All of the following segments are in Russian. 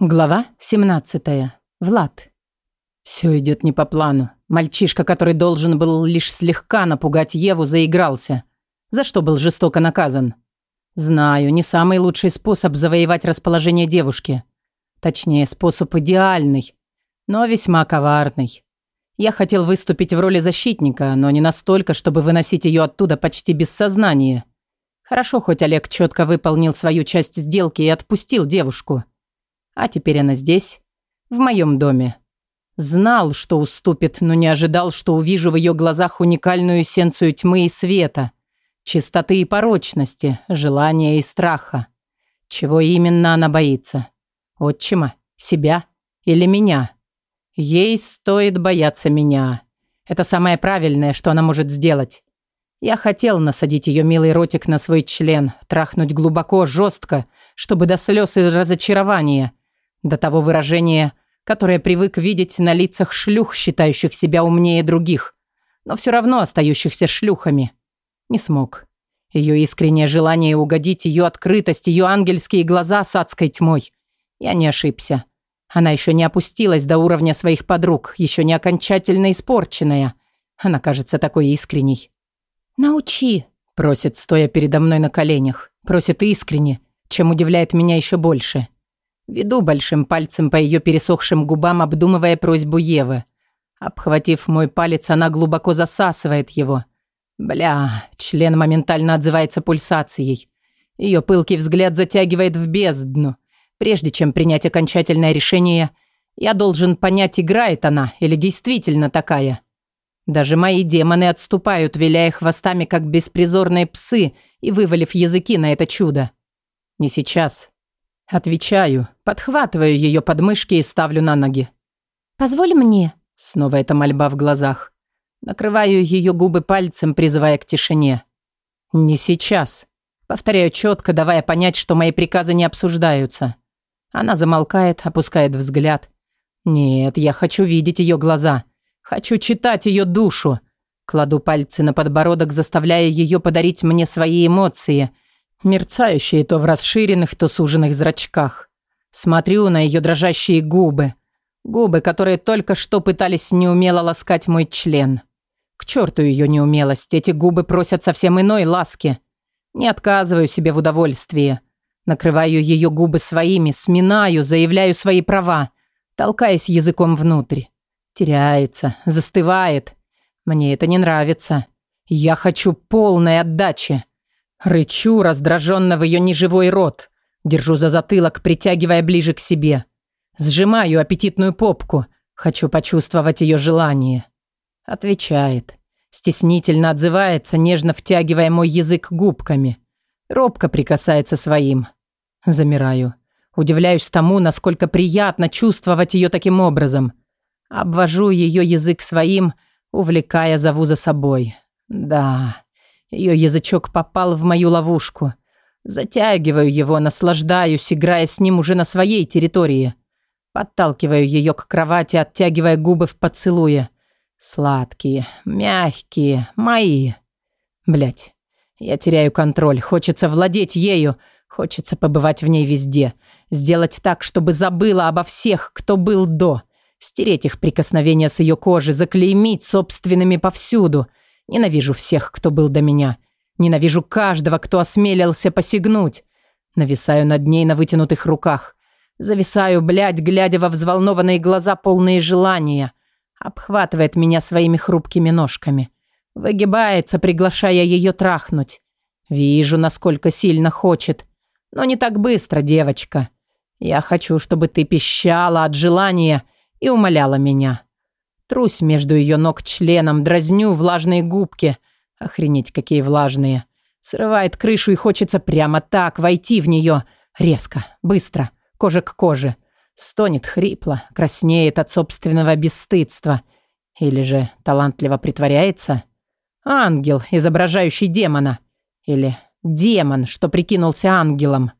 Глава 17. Влад. Все идет не по плану. Мальчишка, который должен был лишь слегка напугать Еву, заигрался. За что был жестоко наказан. Знаю, не самый лучший способ завоевать расположение девушки. Точнее, способ идеальный, но весьма коварный. Я хотел выступить в роли защитника, но не настолько, чтобы выносить ее оттуда почти без сознания. Хорошо, хоть Олег четко выполнил свою часть сделки и отпустил девушку. А теперь она здесь, в моем доме. Знал, что уступит, но не ожидал, что увижу в ее глазах уникальную эссенцию тьмы и света, чистоты и порочности, желания и страха. Чего именно она боится? Отчима? Себя? Или меня? Ей стоит бояться меня. Это самое правильное, что она может сделать. Я хотел насадить ее милый ротик на свой член, трахнуть глубоко, жестко, чтобы до слез и разочарования – до того выражения, которое привык видеть на лицах шлюх, считающих себя умнее других, но все равно остающихся шлюхами. Не смог. Ее искреннее желание угодить, ее открытость, ее ангельские глаза с адской тьмой. Я не ошибся. Она еще не опустилась до уровня своих подруг, еще не окончательно испорченная. Она кажется такой искренней. «Научи», — просит, стоя передо мной на коленях. Просит искренне, чем удивляет меня еще больше. Веду большим пальцем по ее пересохшим губам, обдумывая просьбу Евы. Обхватив мой палец, она глубоко засасывает его. Бля, член моментально отзывается пульсацией. Ее пылкий взгляд затягивает в бездну. Прежде чем принять окончательное решение, я должен понять, играет она или действительно такая. Даже мои демоны отступают, виляя хвостами, как беспризорные псы, и вывалив языки на это чудо. Не сейчас. Отвечаю, подхватываю ее подмышки и ставлю на ноги. «Позволь мне». Снова эта мольба в глазах. Накрываю ее губы пальцем, призывая к тишине. «Не сейчас». Повторяю четко, давая понять, что мои приказы не обсуждаются. Она замолкает, опускает взгляд. «Нет, я хочу видеть ее глаза. Хочу читать ее душу». Кладу пальцы на подбородок, заставляя ее подарить мне свои эмоции – мерцающие то в расширенных, то суженных зрачках. Смотрю на ее дрожащие губы. Губы, которые только что пытались неумело ласкать мой член. К черту ее неумелость, эти губы просят совсем иной ласки. Не отказываю себе в удовольствии. Накрываю ее губы своими, сминаю, заявляю свои права, толкаясь языком внутрь. Теряется, застывает. Мне это не нравится. Я хочу полной отдачи. Рычу, раздраженно в ее неживой рот. Держу за затылок, притягивая ближе к себе. Сжимаю аппетитную попку. Хочу почувствовать ее желание. Отвечает. Стеснительно отзывается, нежно втягивая мой язык губками. Робко прикасается своим. Замираю. Удивляюсь тому, насколько приятно чувствовать ее таким образом. Обвожу ее язык своим, увлекая зову за собой. Да, ее язычок попал в мою ловушку. Затягиваю его, наслаждаюсь, играя с ним уже на своей территории. Подталкиваю ее к кровати, оттягивая губы в поцелуе. Сладкие, мягкие, мои. Блять, я теряю контроль, хочется владеть ею, хочется побывать в ней везде. Сделать так, чтобы забыла обо всех, кто был до. Стереть их прикосновения с ее кожи, заклеймить собственными повсюду – Ненавижу всех, кто был до меня. Ненавижу каждого, кто осмелился посягнуть. Нависаю над ней на вытянутых руках. Зависаю, блядь, глядя во взволнованные глаза, полные желания. Обхватывает меня своими хрупкими ножками. Выгибается, приглашая ее трахнуть. Вижу, насколько сильно хочет. Но не так быстро, девочка. Я хочу, чтобы ты пищала от желания и умоляла меня. Трусь между ее ног членом, дразню влажные губки. Охренеть, какие влажные. Срывает крышу и хочется прямо так войти в нее. Резко, быстро, кожа к коже. Стонет хрипло, краснеет от собственного бесстыдства. Или же талантливо притворяется. Ангел, изображающий демона. Или демон, что прикинулся ангелом.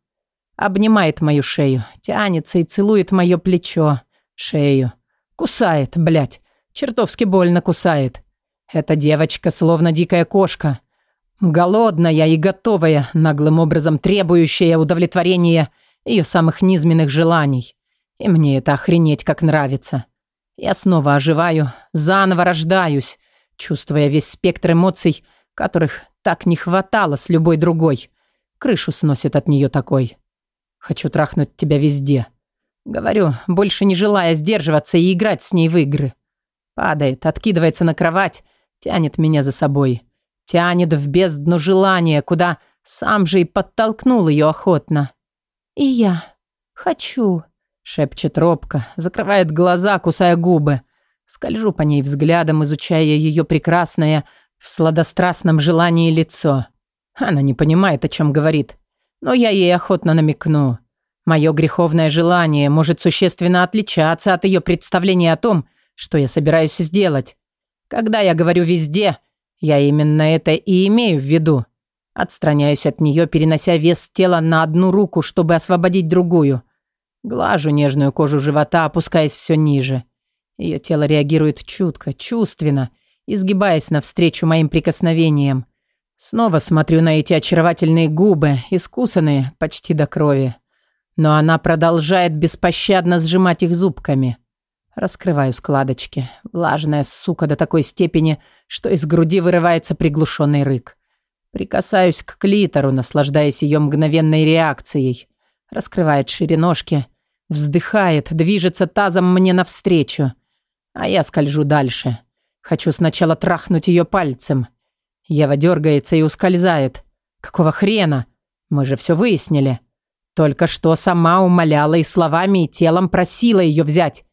Обнимает мою шею, тянется и целует мое плечо, шею. Кусает, блядь. Чертовски больно кусает. Эта девочка словно дикая кошка. Голодная и готовая, наглым образом требующая удовлетворения ее самых низменных желаний. И мне это охренеть как нравится. Я снова оживаю, заново рождаюсь, чувствуя весь спектр эмоций, которых так не хватало с любой другой. Крышу сносит от нее такой. Хочу трахнуть тебя везде. Говорю, больше не желая сдерживаться и играть с ней в игры. Падает, откидывается на кровать, тянет меня за собой. Тянет в бездну желания, куда сам же и подтолкнул ее охотно. «И я хочу», — шепчет робко, закрывает глаза, кусая губы. Скольжу по ней взглядом, изучая ее прекрасное в сладострастном желании лицо. Она не понимает, о чем говорит, но я ей охотно намекну. Мое греховное желание может существенно отличаться от ее представления о том, что я собираюсь сделать. Когда я говорю «везде», я именно это и имею в виду. Отстраняюсь от нее, перенося вес тела на одну руку, чтобы освободить другую. Глажу нежную кожу живота, опускаясь все ниже. Ее тело реагирует чутко, чувственно, изгибаясь навстречу моим прикосновениям. Снова смотрю на эти очаровательные губы, искусанные почти до крови. Но она продолжает беспощадно сжимать их зубками. Раскрываю складочки. Влажная сука до такой степени, что из груди вырывается приглушенный рык. Прикасаюсь к клитору, наслаждаясь ее мгновенной реакцией. Раскрывает шириножки. Вздыхает, движется тазом мне навстречу. А я скольжу дальше. Хочу сначала трахнуть ее пальцем. Ева дергается и ускользает. Какого хрена? Мы же все выяснили. Только что сама умоляла и словами, и телом просила ее взять.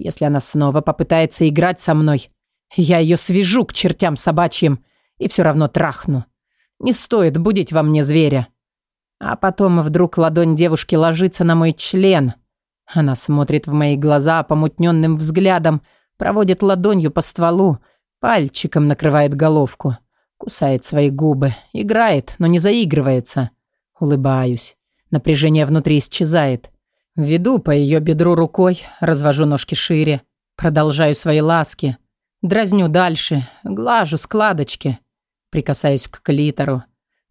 Если она снова попытается играть со мной, я ее свяжу к чертям собачьим и все равно трахну. Не стоит будить во мне зверя. А потом вдруг ладонь девушки ложится на мой член. Она смотрит в мои глаза а помутненным взглядом, проводит ладонью по стволу, пальчиком накрывает головку. Кусает свои губы, играет, но не заигрывается. Улыбаюсь. Напряжение внутри исчезает. Веду по ее бедру рукой, развожу ножки шире, продолжаю свои ласки, дразню дальше, глажу складочки, прикасаюсь к клитору,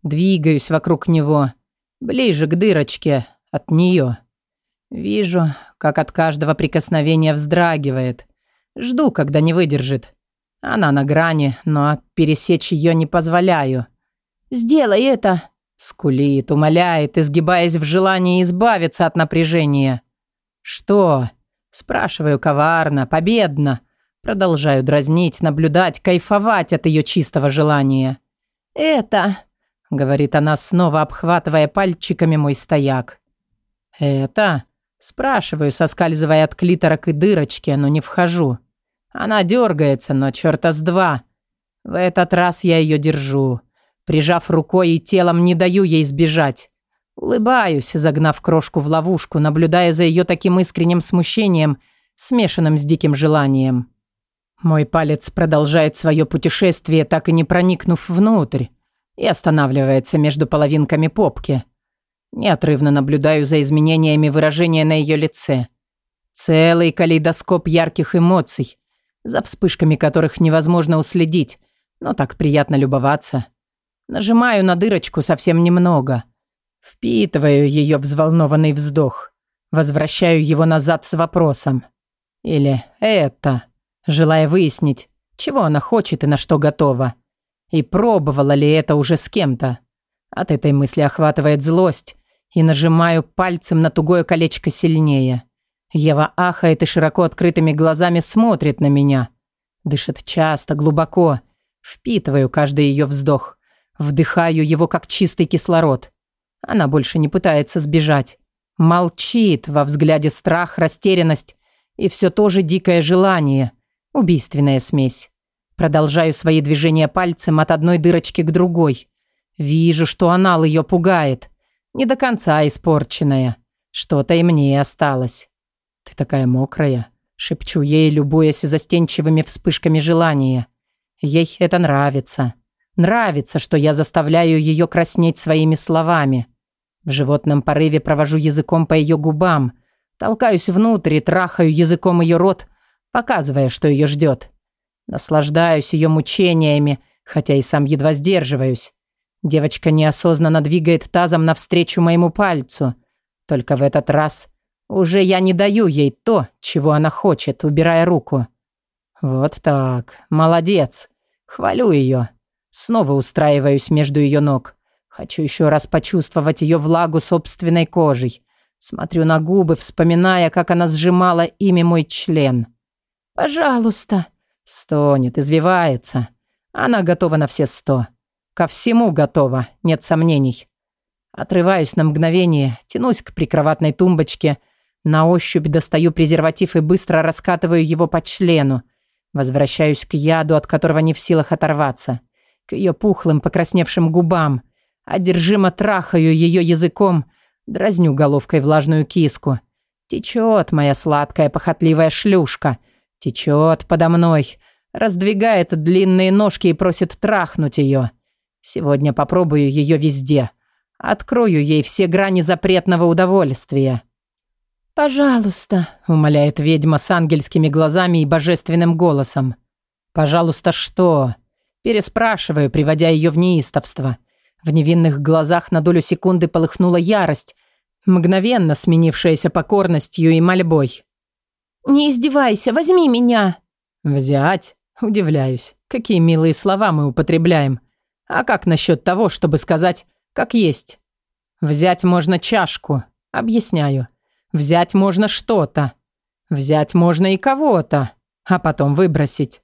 двигаюсь вокруг него, ближе к дырочке от нее. Вижу, как от каждого прикосновения вздрагивает. Жду, когда не выдержит. Она на грани, но пересечь ее не позволяю. «Сделай это!» Скулит, умоляет, изгибаясь в желании избавиться от напряжения. «Что?» – спрашиваю коварно, победно. Продолжаю дразнить, наблюдать, кайфовать от ее чистого желания. «Это...» – говорит она, снова обхватывая пальчиками мой стояк. «Это?» – спрашиваю, соскальзывая от клиторок и дырочки, но не вхожу. Она дергается, но черта с два. В этот раз я ее держу. Прижав рукой и телом, не даю ей сбежать. Улыбаюсь, загнав крошку в ловушку, наблюдая за ее таким искренним смущением, смешанным с диким желанием. Мой палец продолжает свое путешествие, так и не проникнув внутрь, и останавливается между половинками попки. Неотрывно наблюдаю за изменениями выражения на ее лице. Целый калейдоскоп ярких эмоций, за вспышками которых невозможно уследить, но так приятно любоваться. Нажимаю на дырочку совсем немного. Впитываю ее взволнованный вздох. Возвращаю его назад с вопросом. Или «это», желая выяснить, чего она хочет и на что готова. И пробовала ли это уже с кем-то. От этой мысли охватывает злость и нажимаю пальцем на тугое колечко сильнее. Ева ахает и широко открытыми глазами смотрит на меня. Дышит часто, глубоко. Впитываю каждый ее вздох. Вдыхаю его, как чистый кислород. Она больше не пытается сбежать. Молчит, во взгляде страх, растерянность и все то же дикое желание. Убийственная смесь. Продолжаю свои движения пальцем от одной дырочки к другой. Вижу, что анал ее пугает. Не до конца испорченная. Что-то и мне осталось. «Ты такая мокрая», — шепчу ей, любуясь застенчивыми вспышками желания. Ей это нравится. Нравится, что я заставляю ее краснеть своими словами. В животном порыве провожу языком по ее губам, толкаюсь внутрь и трахаю языком ее рот, показывая, что ее ждет. Наслаждаюсь ее мучениями, хотя и сам едва сдерживаюсь. Девочка неосознанно двигает тазом навстречу моему пальцу. Только в этот раз уже я не даю ей то, чего она хочет, убирая руку. Вот так, молодец. Хвалю ее. Снова устраиваюсь между ее ног. Хочу еще раз почувствовать ее влагу собственной кожей. Смотрю на губы, вспоминая, как она сжимала ими мой член. «Пожалуйста!» — стонет, извивается. Она готова на все сто. Ко всему готова, нет сомнений. Отрываюсь на мгновение, тянусь к прикроватной тумбочке, на ощупь достаю презерватив и быстро раскатываю его по члену. Возвращаюсь к яду, от которого не в силах оторваться к ее пухлым, покрасневшим губам. Одержимо трахаю ее языком, дразню головкой влажную киску. Течет моя сладкая, похотливая шлюшка. Течет подо мной. Раздвигает длинные ножки и просит трахнуть ее. Сегодня попробую ее везде. Открою ей все грани запретного удовольствия. «Пожалуйста», — умоляет ведьма с ангельскими глазами и божественным голосом. «Пожалуйста, что?» Переспрашиваю, приводя ее в неистовство. В невинных глазах на долю секунды полыхнула ярость, мгновенно сменившаяся покорностью и мольбой. «Не издевайся, возьми меня!» «Взять?» Удивляюсь, какие милые слова мы употребляем. А как насчет того, чтобы сказать «как есть»? Взять можно чашку. Объясняю. Взять можно что-то. Взять можно и кого-то. А потом выбросить.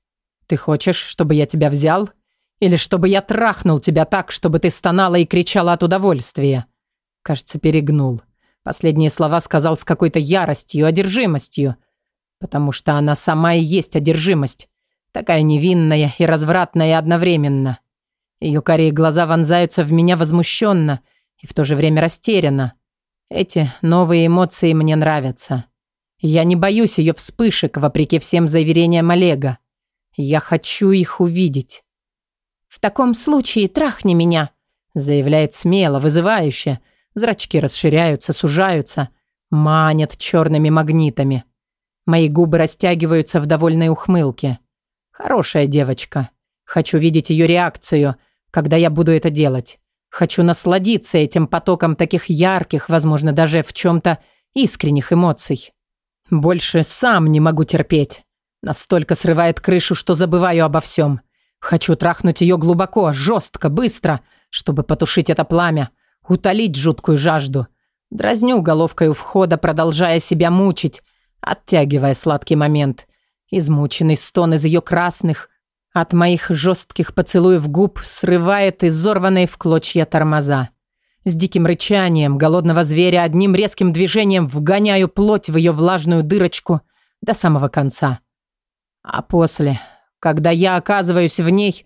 Ты хочешь, чтобы я тебя взял? Или чтобы я трахнул тебя так, чтобы ты стонала и кричала от удовольствия?» Кажется, перегнул. Последние слова сказал с какой-то яростью, одержимостью. Потому что она сама и есть одержимость. Такая невинная и развратная одновременно. Ее карие глаза вонзаются в меня возмущенно и в то же время растерянно. Эти новые эмоции мне нравятся. Я не боюсь ее вспышек, вопреки всем заверениям Олега. Я хочу их увидеть. В таком случае трахни меня, заявляет смело, вызывающе. Зрачки расширяются, сужаются, манят черными магнитами. Мои губы растягиваются в довольной ухмылке. Хорошая девочка. Хочу видеть ее реакцию, когда я буду это делать. Хочу насладиться этим потоком таких ярких, возможно, даже в чем-то искренних эмоций. Больше сам не могу терпеть. Настолько срывает крышу, что забываю обо всем. Хочу трахнуть ее глубоко, жестко, быстро, чтобы потушить это пламя, утолить жуткую жажду. Дразню головкой у входа, продолжая себя мучить, оттягивая сладкий момент. Измученный стон из ее красных, от моих жестких поцелуев губ срывает изорванные в клочья тормоза. С диким рычанием голодного зверя одним резким движением вгоняю плоть в ее влажную дырочку до самого конца. А после, когда я оказываюсь в ней,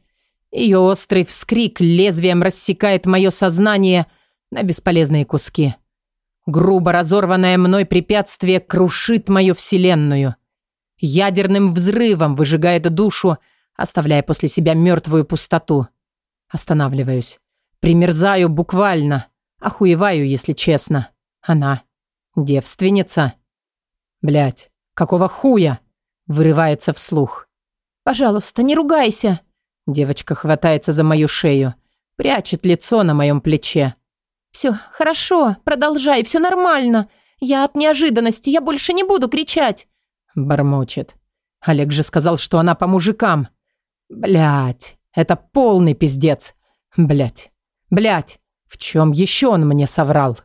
ее острый вскрик лезвием рассекает мое сознание на бесполезные куски. Грубо разорванное мной препятствие крушит мою вселенную. Ядерным взрывом выжигает душу, оставляя после себя мертвую пустоту. Останавливаюсь. Примерзаю буквально. Охуеваю, если честно. Она девственница. Блять, какого хуя? Вырывается вслух. «Пожалуйста, не ругайся!» Девочка хватается за мою шею, прячет лицо на моем плече. «Все, хорошо, продолжай, все нормально. Я от неожиданности, я больше не буду кричать!» Бормочет. Олег же сказал, что она по мужикам. Блять, это полный пиздец. Блять, блять, в чем еще он мне соврал?»